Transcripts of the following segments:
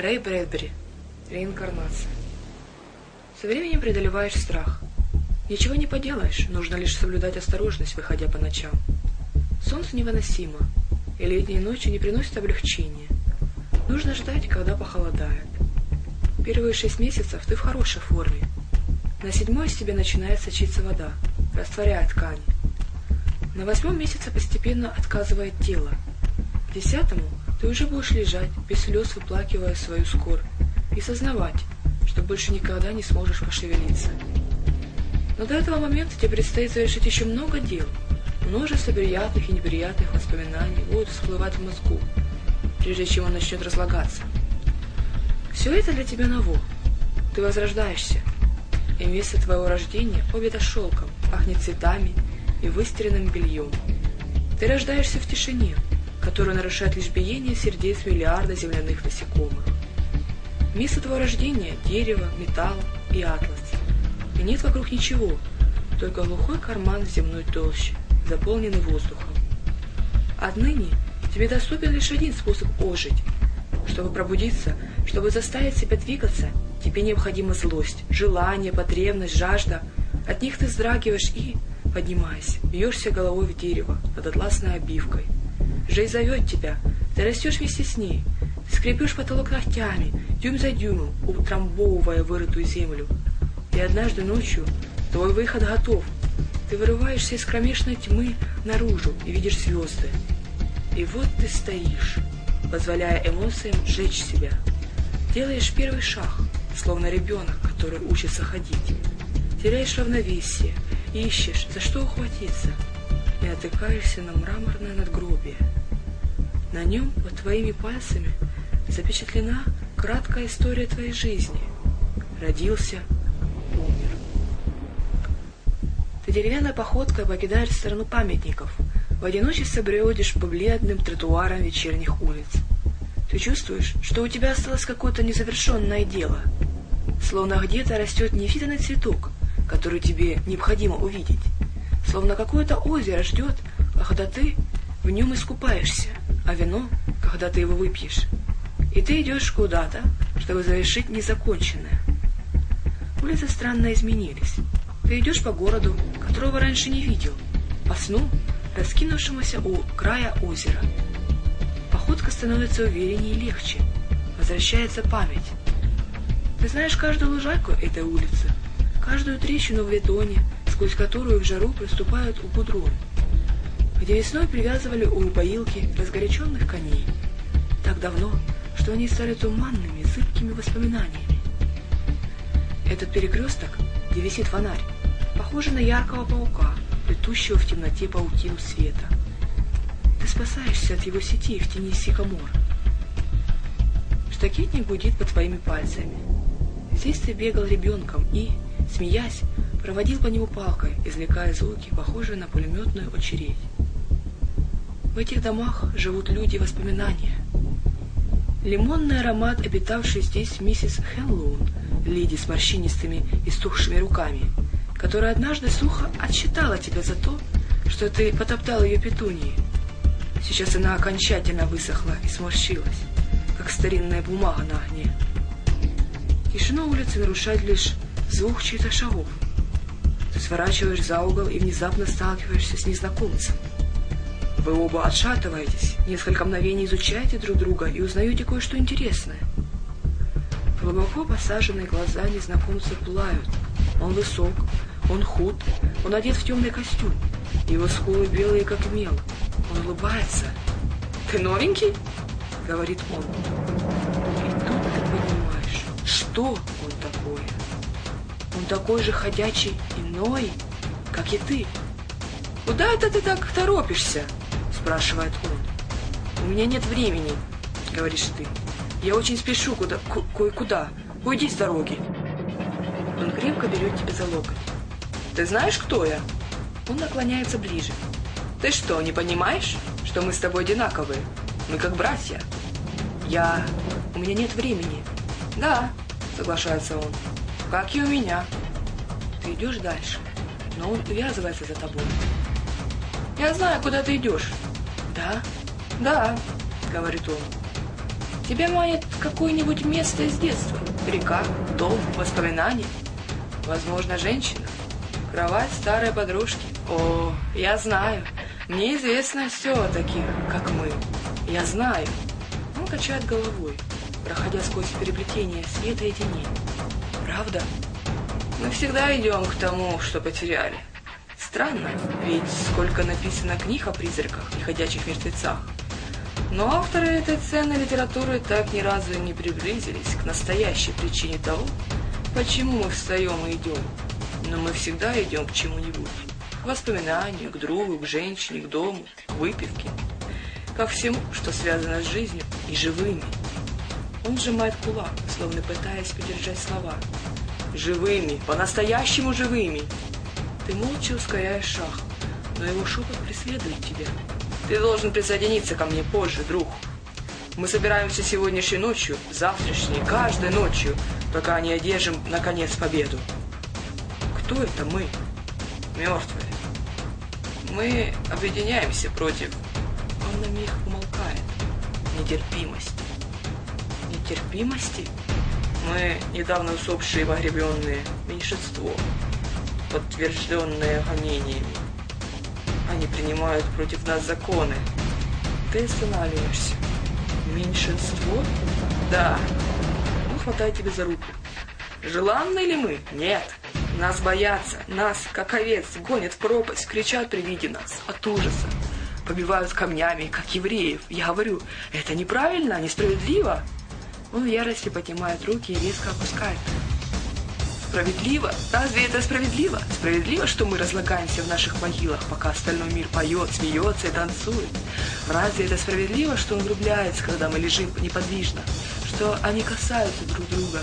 Рэй Брэдбери. Реинкарнация. Со временем преодолеваешь страх. Ничего не поделаешь, нужно лишь соблюдать осторожность, выходя по ночам. Солнце невыносимо, и летние ночи не приносят облегчения. Нужно ждать, когда похолодает. Первые шесть месяцев ты в хорошей форме. На седьмой из тебя начинает сочиться вода, растворяя ткань. На восьмом месяце постепенно отказывает тело. К десятому ты уже будешь лежать, без слез выплакивая свою скорбь, и сознавать, что больше никогда не сможешь пошевелиться. Но до этого момента тебе предстоит совершить еще много дел. Множество приятных и неприятных воспоминаний будут всплывать в мозгу, прежде чем он начнет разлагаться. Все это для тебя ново. Ты возрождаешься, и вместо твоего рождения обито шелком, пахнет цветами и выстиранным бельем. Ты рождаешься в тишине, которую нарушает лишь биение сердец миллиарда земляных насекомых. Место твоего рождения – дерево, металл и атлас. И нет вокруг ничего, только глухой карман в земной толще, заполненный воздухом. Отныне тебе доступен лишь один способ ожить. Чтобы пробудиться, чтобы заставить себя двигаться, тебе необходима злость, желание, потребность, жажда. От них ты вздрагиваешь и, поднимаясь, бьешься головой в дерево над атласной обивкой – Жизнь зовет тебя, ты растешь вместе с ней. Ты скрепишь потолок ногтями, дюйм за дюймом, утрамбовывая вырытую землю. И однажды ночью твой выход готов. Ты вырываешься из кромешной тьмы наружу и видишь звезды. И вот ты стоишь, позволяя эмоциям сжечь себя. Делаешь первый шаг, словно ребенок, который учится ходить. Теряешь равновесие, ищешь, за что ухватиться, и натыкаешься на мраморное надгробие. На нем под твоими пальцами запечатлена краткая история твоей жизни. Родился, умер. Ты деревянной походкой покидаешь сторону памятников, в одиночестве бродишь по бледным тротуарам вечерних улиц. Ты чувствуешь, что у тебя осталось какое-то незавершенное дело, словно где-то растет невиданный цветок, который тебе необходимо увидеть, словно какое-то озеро ждет, когда ты в нем искупаешься а вино, когда ты его выпьешь. И ты идешь куда-то, чтобы завершить незаконченное. Улицы странно изменились. Ты идешь по городу, которого раньше не видел, по сну, раскинувшемуся у края озера. Походка становится увереннее и легче. Возвращается память. Ты знаешь каждую лужайку этой улицы, каждую трещину в бетоне, сквозь которую в жару приступают у гудрон где весной привязывали у поилки разгоряченных коней. Так давно, что они стали туманными, зыбкими воспоминаниями. Этот перекресток, где висит фонарь, похожий на яркого паука, плетущего в темноте паутину света. Ты спасаешься от его сети в тени сикамор. Штакетник гудит под твоими пальцами. Здесь ты бегал ребенком и, смеясь, проводил по нему палкой, извлекая звуки, похожие на пулеметную очередь. В этих домах живут люди воспоминания. Лимонный аромат, обитавший здесь миссис Хеллоун, леди с морщинистыми и стухшими руками, которая однажды сухо отчитала тебя за то, что ты потоптал ее петунии. Сейчас она окончательно высохла и сморщилась, как старинная бумага на огне. Тишину улицы нарушает лишь звук чьих-то шагов. Ты сворачиваешь за угол и внезапно сталкиваешься с незнакомцем. Вы оба отшатываетесь, несколько мгновений изучаете друг друга и узнаете кое-что интересное. Глубоко посаженные глаза незнакомца пылают. Он высок, он худ, он одет в темный костюм. Его скулы белые, как мел. Он улыбается. «Ты новенький?» — говорит он. И тут ты понимаешь, что он такое. Он такой же ходячий иной, как и ты. «Куда это ты так торопишься?» Спрашивает он. «У меня нет времени», — говоришь ты. «Я очень спешу куда, кое-куда. Уйди с дороги». Он крепко берет тебя за локоть. «Ты знаешь, кто я?» Он наклоняется ближе. «Ты что, не понимаешь, что мы с тобой одинаковые? Мы как братья». «Я... У меня нет времени». «Да», — соглашается он. «Как и у меня». Ты идешь дальше, но он увязывается за тобой. «Я знаю, куда ты идешь», «Да? Да», — говорит он. Тебя манит какое-нибудь место из детства. Река, дом, воспоминания. Возможно, женщина. Кровать старой подружки. О, я знаю. Мне известно все о таких, как мы. Я знаю. Он качает головой, проходя сквозь переплетение света и теней. Правда? Мы всегда идем к тому, что потеряли. Странно, ведь сколько написано книг о призраках и ходячих мертвецах. Но авторы этой ценной литературы так ни разу не приблизились к настоящей причине того, почему мы встаем и идем. Но мы всегда идем к чему-нибудь. К воспоминанию, к другу, к женщине, к дому, к выпивке. Ко всему, что связано с жизнью и живыми. Он сжимает кулак, словно пытаясь поддержать слова. Живыми, по-настоящему живыми. Ты молча ускоряешь шаг, но его шепот преследует тебя. Ты должен присоединиться ко мне позже, друг. Мы собираемся сегодняшней ночью, завтрашней, каждой ночью, пока не одержим, наконец, победу. Кто это мы? Мертвые. Мы объединяемся против... Он на миг умолкает. Нетерпимости. Нетерпимости? Мы недавно усопшие погребенные меньшинство, подтвержденное гонениями. Они принимают против нас законы. Ты останавливаешься. Меньшинство? Да. Он хватает тебя за руку. Желанны ли мы? Нет. Нас боятся. Нас, как овец, гонят в пропасть, кричат при виде нас от ужаса. Побивают камнями, как евреев. Я говорю, это неправильно, несправедливо. Он в ярости поднимает руки и резко опускает. Справедливо? Разве это справедливо? Справедливо, что мы разлагаемся в наших могилах, пока остальной мир поет, смеется и танцует? Разве это справедливо, что он влюбляется, когда мы лежим неподвижно? Что они касаются друг друга,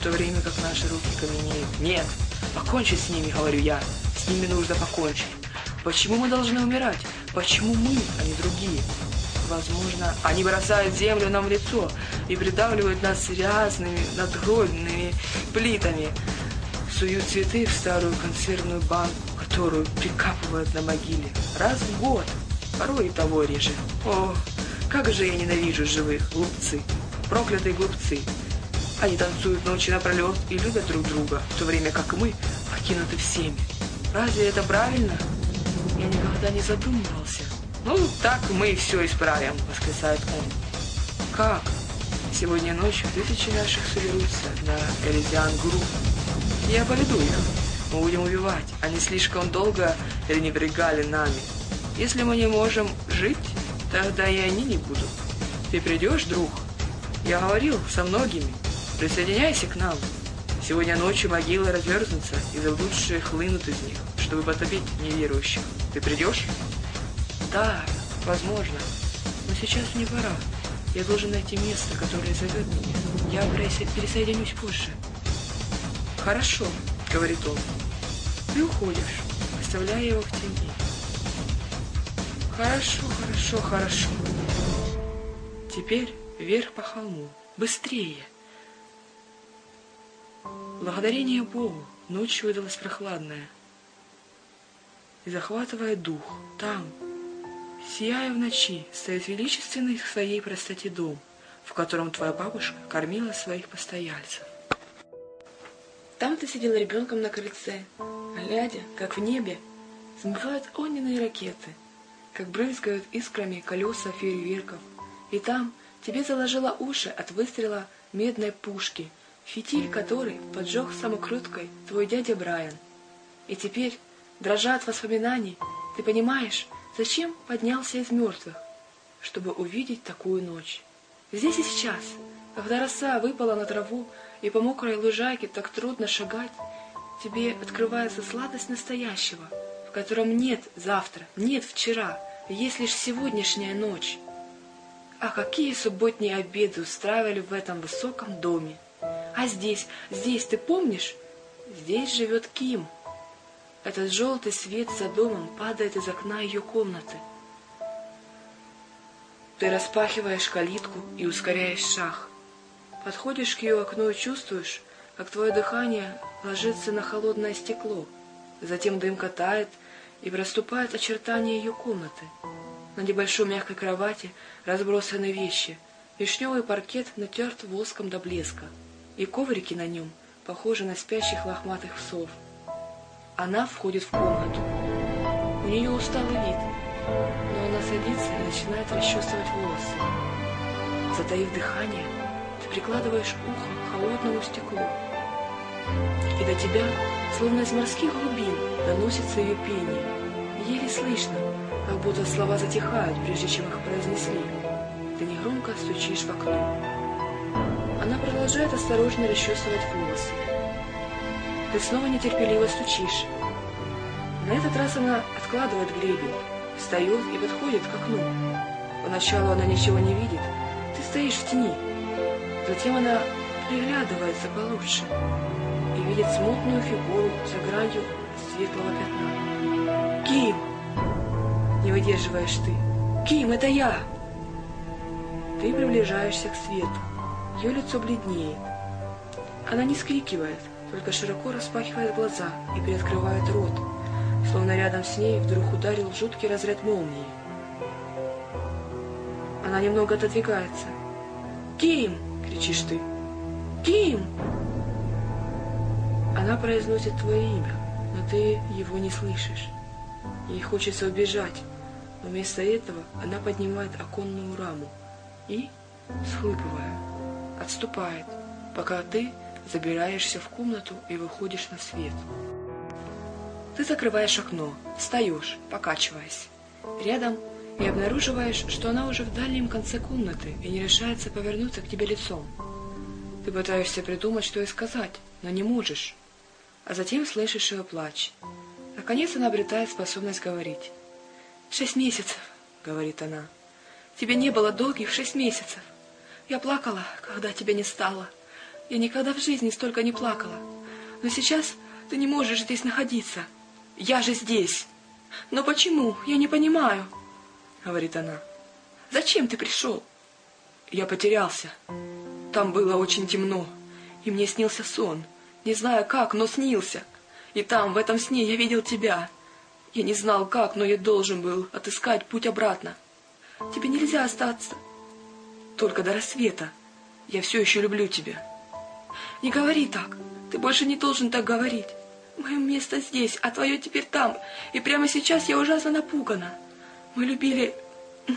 в то время как наши руки каменеют? Нет, покончить с ними, говорю я. С ними нужно покончить. Почему мы должны умирать? Почему мы, а не другие? Возможно, они бросают землю нам в лицо и придавливают нас грязными надгробными плитами. Суют цветы в старую консервную банку, которую прикапывают на могиле. Раз в год, порой и того реже. О, как же я ненавижу живых, глупцы, проклятые глупцы. Они танцуют ночи напролет и любят друг друга, в то время как мы покинуты всеми. Разве это правильно? Я никогда не задумывался. «Ну, так мы все исправим», — восклицает он. «Как?» Сегодня ночью тысячи наших соберутся на Элизиан Групп. Я поведу их. Мы будем убивать. Они слишком долго пренебрегали нами. Если мы не можем жить, тогда и они не будут. Ты придешь, друг? Я говорил со многими. Присоединяйся к нам. Сегодня ночью могилы разверзнутся, и заблудшие хлынут из них, чтобы потопить неверующих. Ты придешь?» Да, возможно. Но сейчас мне пора. Я должен найти место, которое зовет меня. Я пересоединюсь позже. Хорошо, говорит он. Ты уходишь, оставляя его в тени. Хорошо, хорошо, хорошо. Теперь вверх по холму. Быстрее. Благодарение Богу, ночь выдалась прохладная. И захватывая дух, там, Сияя в ночи, стоит величественный в своей простоте дом, в котором твоя бабушка кормила своих постояльцев. Там ты сидел ребенком на крыльце, глядя, как в небе взмывают огненные ракеты, как брызгают искрами колеса фейерверков, и там тебе заложило уши от выстрела медной пушки, фитиль которой поджег самокруткой твой дядя Брайан. И теперь, дрожа от воспоминаний, ты понимаешь, Зачем поднялся из мертвых? Чтобы увидеть такую ночь. Здесь и сейчас, когда роса выпала на траву, и по мокрой лужайке так трудно шагать, тебе открывается сладость настоящего, в котором нет завтра, нет вчера, есть лишь сегодняшняя ночь. А какие субботние обеды устраивали в этом высоком доме? А здесь, здесь, ты помнишь? Здесь живет Ким, этот желтый свет за домом падает из окна ее комнаты. Ты распахиваешь калитку и ускоряешь шаг. Подходишь к ее окну и чувствуешь, как твое дыхание ложится на холодное стекло. Затем дымка тает и проступает очертания ее комнаты. На небольшой мягкой кровати разбросаны вещи. Вишневый паркет натерт воском до блеска, и коврики на нем похожи на спящих лохматых псов. Она входит в комнату. У нее усталый вид, но она садится и начинает расчесывать волосы. Затаив дыхание, прикладываешь ухо к холодному стеклу. И до тебя, словно из морских глубин, доносится ее пение. Еле слышно, как будто слова затихают, прежде чем их произнесли. Ты негромко стучишь в окно. Она продолжает осторожно расчесывать волосы. Ты снова нетерпеливо стучишь. На этот раз она откладывает гребень, встает и подходит к окну. Поначалу она ничего не видит. Ты стоишь в тени. Затем она приглядывается получше и видит смутную фигуру за гранью светлого пятна. «Ким!» Не выдерживаешь ты. «Ким, это я!» Ты приближаешься к свету. Ее лицо бледнеет. Она не скрикивает, только широко распахивает глаза и приоткрывает рот, словно рядом с ней вдруг ударил жуткий разряд молнии. Она немного отодвигается. «Ким!» — кричишь ты. «Ким!» Она произносит твое имя, но ты его не слышишь. Ей хочется убежать, но вместо этого она поднимает оконную раму и, схлыпывая, отступает, пока ты забираешься в комнату и выходишь на свет. Ты закрываешь окно, встаешь, покачиваясь. Рядом и обнаруживаешь, что она уже в дальнем конце комнаты и не решается повернуться к тебе лицом. Ты пытаешься придумать, что ей сказать, но не можешь. А затем слышишь ее плач. Наконец она обретает способность говорить. «Шесть месяцев», — говорит она. Тебя не было долгих шесть месяцев. Я плакала, когда тебя не стало. Я никогда в жизни столько не плакала. Но сейчас ты не можешь здесь находиться. Я же здесь. Но почему? Я не понимаю, говорит она. Зачем ты пришел? Я потерялся. Там было очень темно, и мне снился сон. Не знаю как, но снился. И там, в этом сне, я видел тебя. Я не знал как, но я должен был отыскать путь обратно. Тебе нельзя остаться. Только до рассвета. Я все еще люблю тебя. Не говори так. Ты больше не должен так говорить. Мое место здесь, а твое теперь там. И прямо сейчас я ужасно напугана. Мы любили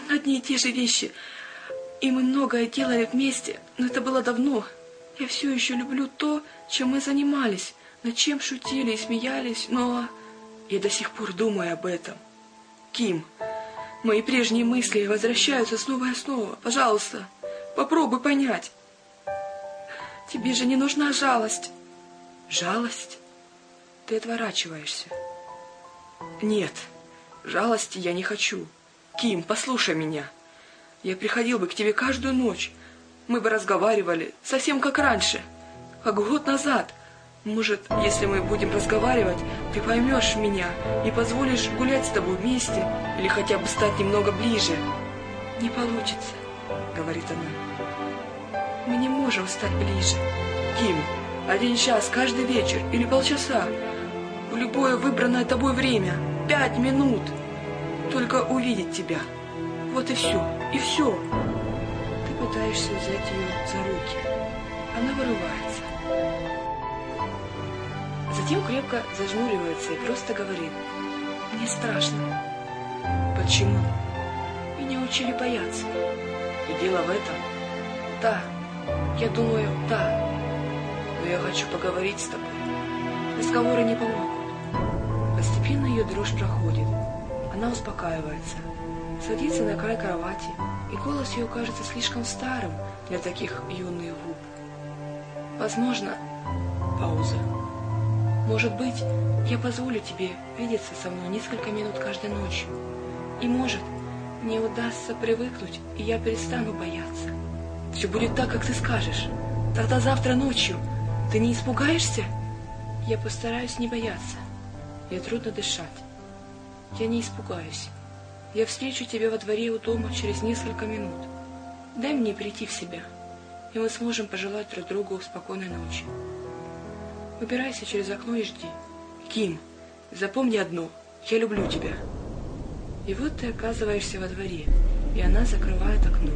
одни и те же вещи. И мы многое делали вместе, но это было давно. Я все еще люблю то, чем мы занимались, над чем шутили и смеялись, но я до сих пор думаю об этом. Ким, Мои прежние мысли возвращаются снова и снова. Пожалуйста, попробуй понять. Тебе же не нужна жалость. Жалость? Ты отворачиваешься. Нет, жалости я не хочу. Ким, послушай меня. Я приходил бы к тебе каждую ночь. Мы бы разговаривали, совсем как раньше, как год назад. Может, если мы будем разговаривать, ты поймешь меня и позволишь гулять с тобой вместе или хотя бы стать немного ближе. Не получится, говорит она. Мы не можем стать ближе. Ким, один час каждый вечер или полчаса. В любое выбранное тобой время. Пять минут. Только увидеть тебя. Вот и все. И все. Ты пытаешься взять ее за руки. Она вырывается. Затем крепко зажмуривается и просто говорит. Мне страшно. Почему? Меня учили бояться. И дело в этом? Да, я думаю, да. Но я хочу поговорить с тобой. Разговоры не помогут. Ее дрожь проходит. Она успокаивается. Садится на край кровати, и голос ее кажется слишком старым для таких юных губ. Возможно, пауза. Может быть, я позволю тебе видеться со мной несколько минут каждой ночью. И может, мне удастся привыкнуть, и я перестану бояться. Все будет так, как ты скажешь. Тогда завтра ночью ты не испугаешься? Я постараюсь не бояться. Мне трудно дышать. Я не испугаюсь. Я встречу тебя во дворе у дома через несколько минут. Дай мне прийти в себя, и мы сможем пожелать друг другу спокойной ночи. Выбирайся через окно и жди. Ким, запомни одно. Я люблю тебя. И вот ты оказываешься во дворе, и она закрывает окно.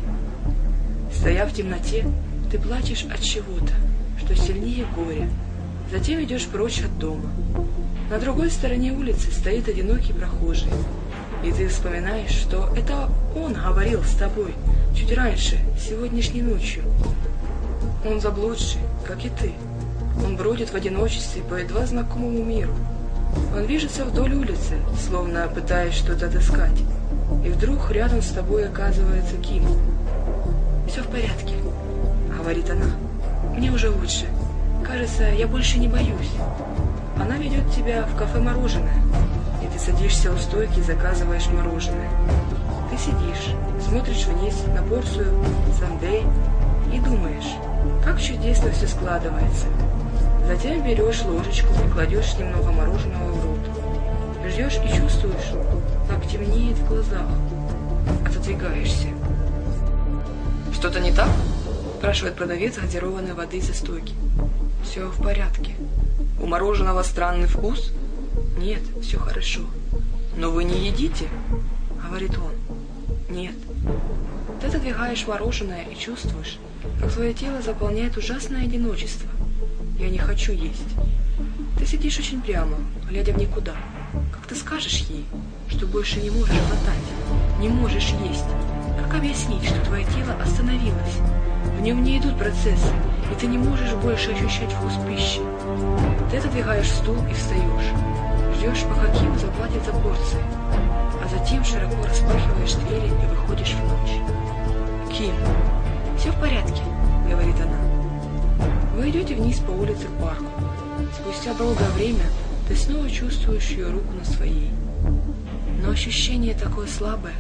Стоя в темноте, ты плачешь от чего-то, что сильнее горя. Затем идешь прочь от дома. На другой стороне улицы стоит одинокий прохожий. И ты вспоминаешь, что это он говорил с тобой чуть раньше, сегодняшней ночью. Он заблудший, как и ты. Он бродит в одиночестве по едва знакомому миру. Он движется вдоль улицы, словно пытаясь что-то отыскать. И вдруг рядом с тобой оказывается Ким. «Все в порядке», — говорит она. «Мне уже лучше. Кажется, я больше не боюсь». Она ведет тебя в кафе «Мороженое», и ты садишься у стойки и заказываешь мороженое. Ты сидишь, смотришь вниз на порцию сандей и думаешь, как чудесно все складывается. Затем берешь ложечку и кладешь немного мороженого в рот. Ждешь и чувствуешь, как темнеет в глазах. Отодвигаешься. «Что-то не так?» – спрашивает продавец газированной воды за стойки. «Все в порядке. У мороженого странный вкус?» «Нет, все хорошо». «Но вы не едите?» – говорит он. «Нет». Ты отодвигаешь мороженое и чувствуешь, как твое тело заполняет ужасное одиночество. Я не хочу есть. Ты сидишь очень прямо, глядя в никуда. Как ты скажешь ей, что больше не можешь глотать, не можешь есть? Как объяснить, что твое тело остановилось? В нем не идут процессы, и ты не можешь больше ощущать вкус пищи. Ты отодвигаешь стул и встаешь. Ждешь, пока Ким заплатит за порции, а затем широко распахиваешь двери и выходишь в ночь. Ким, все в порядке, говорит она. Вы идете вниз по улице к парку. Спустя долгое время ты снова чувствуешь ее руку на своей. Но ощущение такое слабое,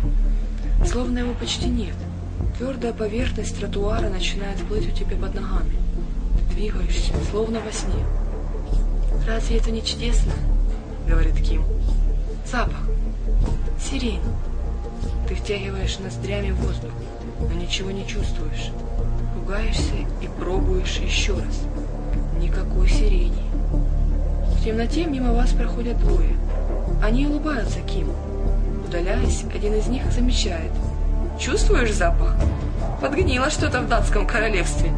словно его почти нет. Твердая поверхность тротуара начинает плыть у тебя под ногами. Ты двигаешься, словно во сне. «Разве это не чудесно?» — говорит Ким. «Запах. Сирень. Ты втягиваешь ноздрями воздух, но ничего не чувствуешь. Ругаешься и пробуешь еще раз. Никакой сирени. В темноте мимо вас проходят двое. Они улыбаются Ким. Удаляясь, один из них замечает. «Чувствуешь запах? Подгнило что-то в датском королевстве».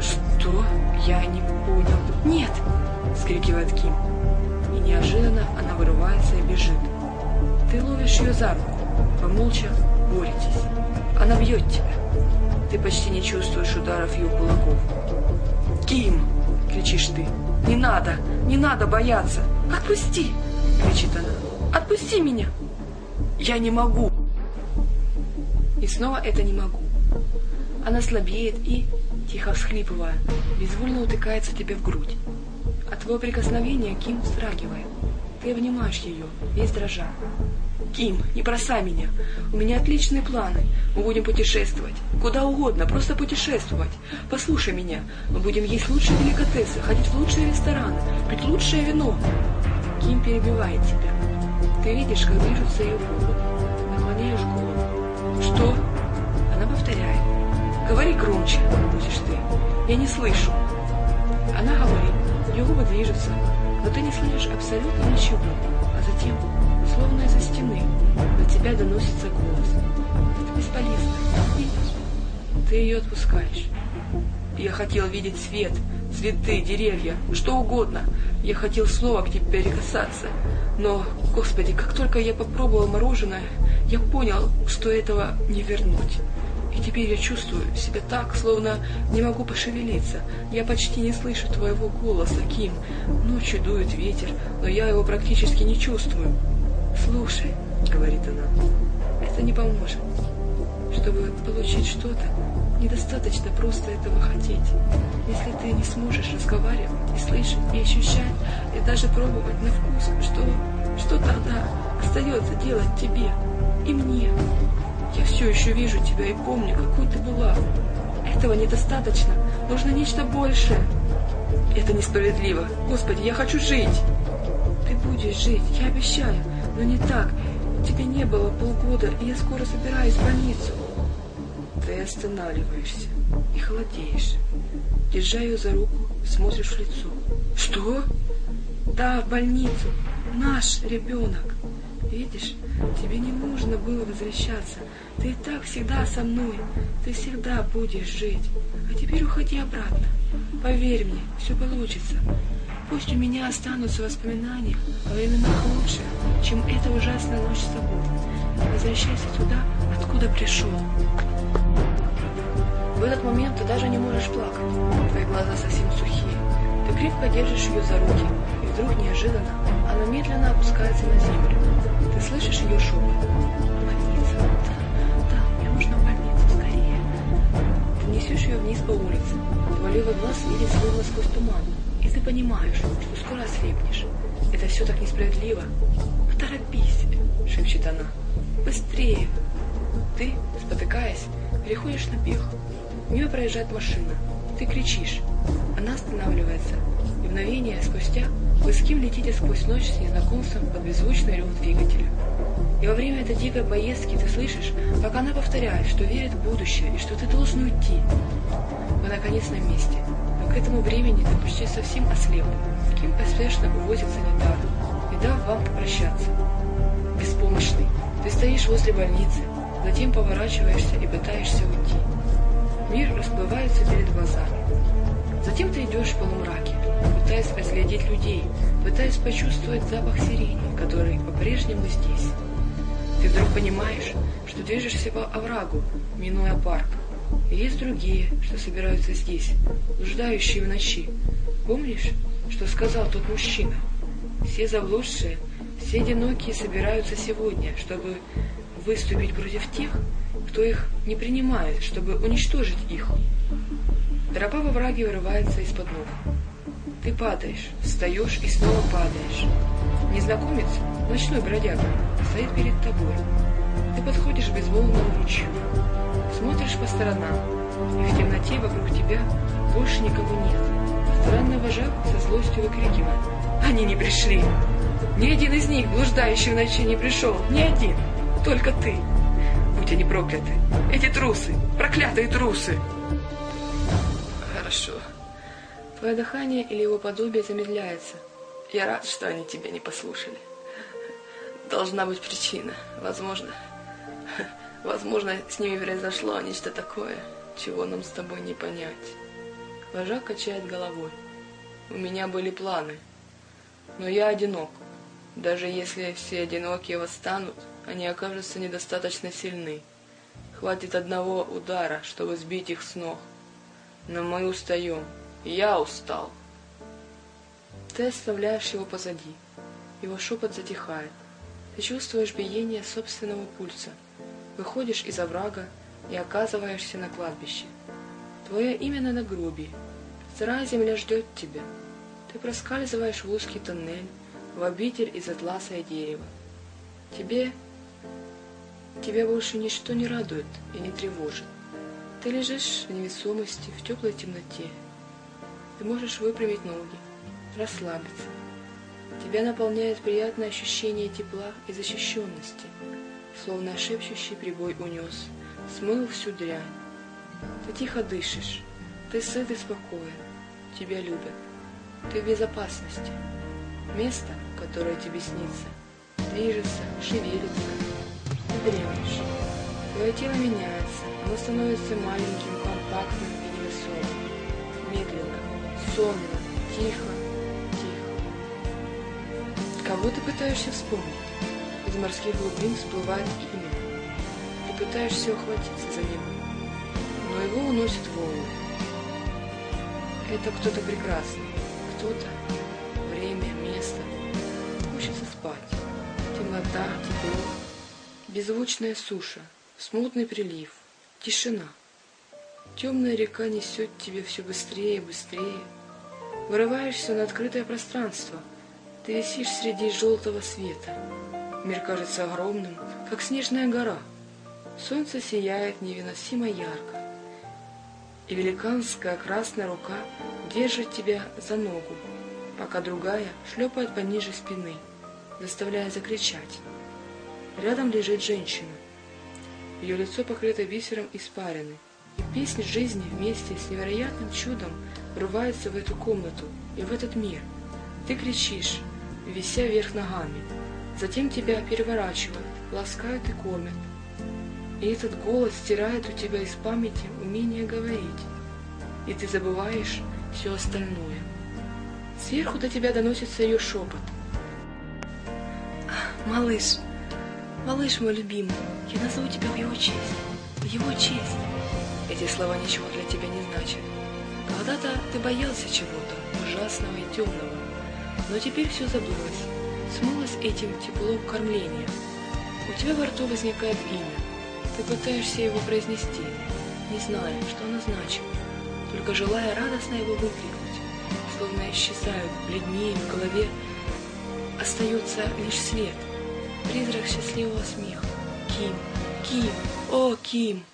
«Что? Я не понял». «Нет!» — скрикивает Ким. И неожиданно она вырывается и бежит. Ты ловишь ее за руку. Вы молча боретесь. Она бьет тебя. Ты почти не чувствуешь ударов ее кулаков. «Ким!» — кричишь ты. «Не надо! Не надо бояться! Отпусти!» — кричит она. «Отпусти меня!» «Я не могу!» И снова это не могу. Она слабеет и, тихо всхлипывая, безвольно утыкается тебе в грудь. От твоего прикосновения Ким вздрагивает. Ты обнимаешь ее, весь дрожа. Ким, не бросай меня. У меня отличные планы. Мы будем путешествовать. Куда угодно, просто путешествовать. Послушай меня. Мы будем есть лучшие деликатесы, ходить в лучшие рестораны, пить лучшее вино. Ким перебивает тебя. Ты видишь, как движутся ее губы. Наклоняешь голову. Что? Она повторяет. Говори громче. Я не слышу. Она говорит. Ее губы движутся, но ты не слышишь абсолютно ничего. А затем словно из-за стены. До тебя доносится голос. Это бесполезно. Видишь? Ты ее отпускаешь. Я хотел видеть свет, цветы, деревья, что угодно. Я хотел снова к тебе прикасаться. Но, Господи, как только я попробовал мороженое, я понял, что этого не вернуть. И теперь я чувствую себя так, словно не могу пошевелиться. Я почти не слышу твоего голоса, Ким. Ночью дует ветер, но я его практически не чувствую. «Слушай», — говорит она, — «это не поможет. Чтобы получить что-то, недостаточно просто этого хотеть. Если ты не сможешь разговаривать и слышать, и ощущать, и даже пробовать на вкус, что, что тогда остается делать тебе и мне? Я все еще вижу тебя и помню, какой ты была. Этого недостаточно. Нужно нечто большее. Это несправедливо. Господи, я хочу жить. Ты будешь жить, я обещаю. Но не так. Тебя не было полгода, и я скоро собираюсь в больницу. Ты останавливаешься и холодеешь. Держа ее за руку, смотришь в лицо. Что? Да, в больницу. Наш ребенок. Видишь, тебе не нужно было возвращаться. Ты и так всегда со мной. Ты всегда будешь жить. А теперь уходи обратно. Поверь мне, все получится. Пусть у меня останутся воспоминания о временах лучше, чем эта ужасная ночь с тобой. Возвращайся туда, откуда пришел. В этот момент ты даже не можешь плакать. Твои глаза совсем сухие. Ты крепко держишь ее за руки, и вдруг неожиданно она медленно опускается на землю. Ты слышишь ее шум? Ее вниз по улице. Твой левый глаз видит словно сквозь туман. И ты понимаешь, что скоро ослепнешь. Это все так несправедливо. Поторопись, шепчет она. Быстрее. Ты, спотыкаясь, переходишь на бег. Мимо проезжает машина. Ты кричишь. Она останавливается. И мгновение спустя вы с кем летите сквозь ночь с незнакомцем под беззвучный рев двигателя. И во время этой дикой поездки ты слышишь, как она повторяет, что верит в будущее и что ты должен уйти. Вы наконец на месте, но к этому времени ты почти совсем ослеп. Ким поспешно увозит санитар, не дав вам попрощаться. Беспомощный, ты стоишь возле больницы, затем поворачиваешься и пытаешься уйти. Мир расплывается перед глазами. Затем ты идешь в полумраке, пытаясь разглядеть людей, пытаясь почувствовать запах сирени, который по-прежнему здесь. Ты вдруг понимаешь, что движешься по оврагу, минуя парк. И есть другие, что собираются здесь, блуждающие в ночи. Помнишь, что сказал тот мужчина? Все заблудшие, все одинокие собираются сегодня, чтобы выступить против тех, кто их не принимает, чтобы уничтожить их. Тропа во враге вырывается из-под ног. Ты падаешь, встаешь и снова падаешь. Незнакомец, ночной бродяга, стоит перед тобой. Ты подходишь к безмолвному ручью, смотришь по сторонам, и в темноте вокруг тебя больше никого нет. Странный вожак со злостью выкрикивает. Они не пришли! Ни один из них, блуждающий в ночи, не пришел. Ни один. Только ты будь они прокляты. Эти трусы, проклятые трусы. Хорошо. Твое дыхание или его подобие замедляется. Я рад, что они тебя не послушали. Должна быть причина. Возможно, возможно, с ними произошло нечто такое, чего нам с тобой не понять. Вожак качает головой. У меня были планы, но я одинок. Даже если все одинокие восстанут, они окажутся недостаточно сильны. Хватит одного удара, чтобы сбить их с ног. Но мы устаем. Я устал. Ты оставляешь его позади. Его шепот затихает. Ты чувствуешь биение собственного пульса. Выходишь из оврага и оказываешься на кладбище. Твое имя на нагробии. Сырая земля ждет тебя. Ты проскальзываешь в узкий тоннель, в обитель из атласа и дерева. Тебе Тебя больше ничто не радует и не тревожит. Ты лежишь в невесомости, в теплой темноте. Ты можешь выпрямить ноги, расслабиться. Тебя наполняет приятное ощущение тепла и защищенности, словно шепчущий прибой унес, смыл всю дрянь. Ты тихо дышишь, ты сыт и спокоен, тебя любят, ты в безопасности. Место, которое тебе снится, движется, шевелится, дремлешь. Твое тело меняется, оно становится маленьким, компактным и невесомым. Медленно, сонно, тихо. Кого ты пытаешься вспомнить? Из морских глубин всплывает имя. Ты пытаешься ухватиться за него, но его уносит волны. Это кто-то прекрасный, кто-то, время, место. Хочется спать. Темнота, тепло, Беззвучная суша, смутный прилив, тишина. Темная река несет тебя все быстрее и быстрее. Вырываешься на открытое пространство. Ты висишь среди желтого света. Мир кажется огромным, как снежная гора. Солнце сияет невыносимо ярко. И великанская красная рука держит тебя за ногу, пока другая шлепает пониже спины, заставляя закричать. Рядом лежит женщина. Ее лицо покрыто бисером испарины, и песня жизни вместе с невероятным чудом врывается в эту комнату и в этот мир. Ты кричишь, вися вверх ногами. Затем тебя переворачивают, ласкают и кормят. И этот голос стирает у тебя из памяти умение говорить, и ты забываешь все остальное. Сверху до тебя доносится ее шепот. «Малыш, малыш мой любимый, я назову тебя в его честь, в его честь». Эти слова ничего для тебя не значат. Когда-то ты боялся чего-то ужасного и темного, но теперь все забылось, смылось этим теплом кормления. У тебя во рту возникает имя. Ты пытаешься его произнести, не зная, что оно значит, только желая радостно его выкрикнуть, словно исчезают, бледнее в голове, остается лишь свет, призрак счастливого смеха. Ким, Ким, о, Ким!